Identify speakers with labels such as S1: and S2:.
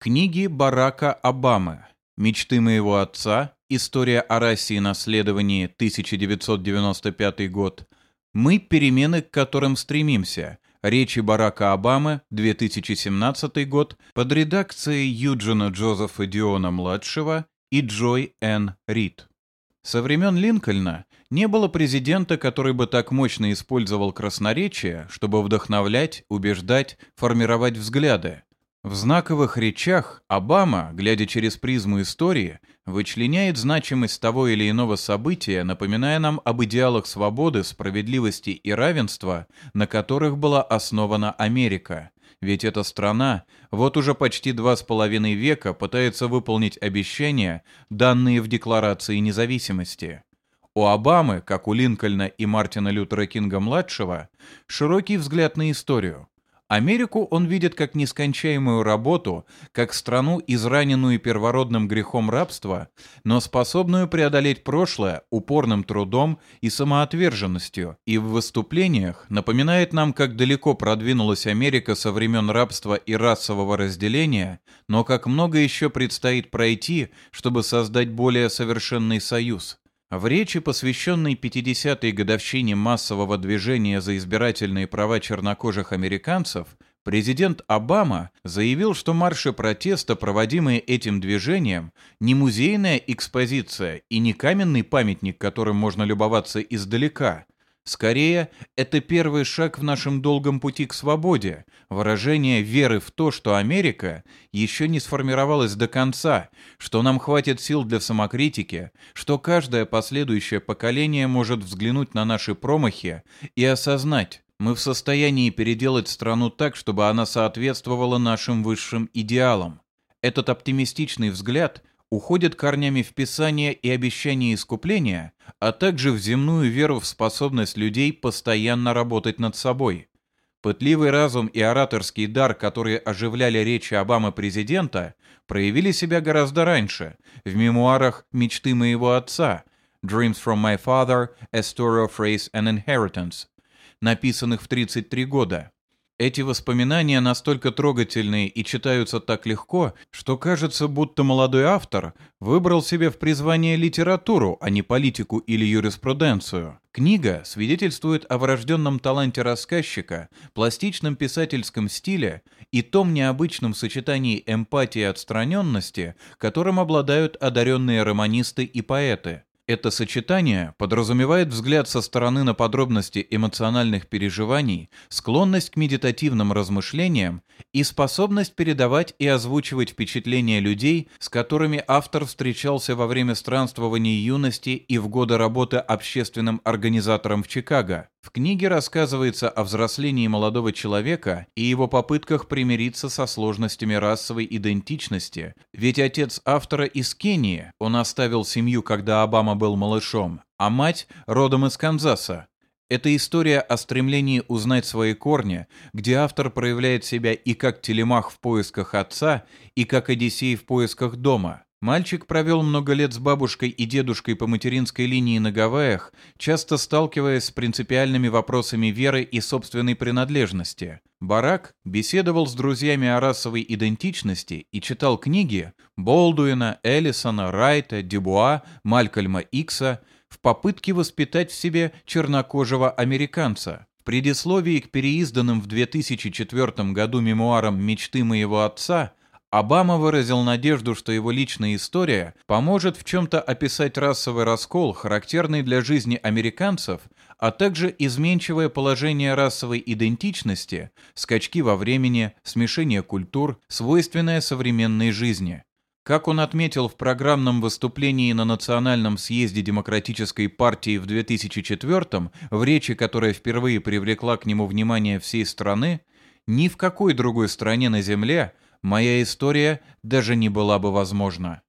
S1: Книги Барака Обамы. Мечты моего отца. История о расе и наследовании. 1995 год. Мы перемены, к которым стремимся. Речи Барака Обамы. 2017 год. Под редакцией Юджина Джозефа Диона-младшего и Джой Н. Рид. Со времен Линкольна не было президента, который бы так мощно использовал красноречие, чтобы вдохновлять, убеждать, формировать взгляды. В знаковых речах Обама, глядя через призму истории, вычленяет значимость того или иного события, напоминая нам об идеалах свободы, справедливости и равенства, на которых была основана Америка. Ведь эта страна вот уже почти два с половиной века пытается выполнить обещания, данные в Декларации независимости. У Обамы, как у Линкольна и Мартина Лютера Кинга-младшего, широкий взгляд на историю. Америку он видит как нескончаемую работу, как страну, израненную первородным грехом рабства, но способную преодолеть прошлое упорным трудом и самоотверженностью, и в выступлениях напоминает нам, как далеко продвинулась Америка со времен рабства и расового разделения, но как много еще предстоит пройти, чтобы создать более совершенный союз, в речи, посвященной 50-й годовщине массового движения за избирательные права чернокожих американцев, президент Обама заявил, что марши протеста, проводимые этим движением, не музейная экспозиция и не каменный памятник, которым можно любоваться издалека – Скорее, это первый шаг в нашем долгом пути к свободе, выражение веры в то, что Америка еще не сформировалась до конца, что нам хватит сил для самокритики, что каждое последующее поколение может взглянуть на наши промахи и осознать, мы в состоянии переделать страну так, чтобы она соответствовала нашим высшим идеалам. Этот оптимистичный взгляд уходит корнями в Писание и обещание искупления, а также в земную веру в способность людей постоянно работать над собой. Пытливый разум и ораторский дар, которые оживляли речи Обамы президента, проявили себя гораздо раньше, в мемуарах «Мечты моего отца» «Dreams from my father, a story of race and inheritance», написанных в 33 года. Эти воспоминания настолько трогательные и читаются так легко, что кажется, будто молодой автор выбрал себе в призвание литературу, а не политику или юриспруденцию. Книга свидетельствует о врожденном таланте рассказчика, пластичном писательском стиле и том необычном сочетании эмпатии и отстраненности, которым обладают одаренные романисты и поэты. Это сочетание подразумевает взгляд со стороны на подробности эмоциональных переживаний, склонность к медитативным размышлениям и способность передавать и озвучивать впечатления людей, с которыми автор встречался во время странствований юности и в годы работы общественным организатором в Чикаго. В книге рассказывается о взрослении молодого человека и его попытках примириться со сложностями расовой идентичности, ведь отец автора из Кении, он оставил семью, когда Обама был малышом, а мать родом из Канзаса. Это история о стремлении узнать свои корни, где автор проявляет себя и как телемах в поисках отца, и как Одиссей в поисках дома – Мальчик провел много лет с бабушкой и дедушкой по материнской линии на Гавайях, часто сталкиваясь с принципиальными вопросами веры и собственной принадлежности. Барак беседовал с друзьями о расовой идентичности и читал книги Болдуина, Эллисона, Райта, Дюбуа, Малькольма Икса в попытке воспитать в себе чернокожего американца. В предисловии к переизданным в 2004 году мемуарам «Мечты моего отца» Обама выразил надежду, что его личная история поможет в чем-то описать расовый раскол, характерный для жизни американцев, а также изменчивое положение расовой идентичности, скачки во времени, смешение культур, свойственное современной жизни. Как он отметил в программном выступлении на Национальном съезде Демократической партии в 2004 в речи, которая впервые привлекла к нему внимание всей страны, ни в какой другой стране на Земле – моя история даже не была бы возможна.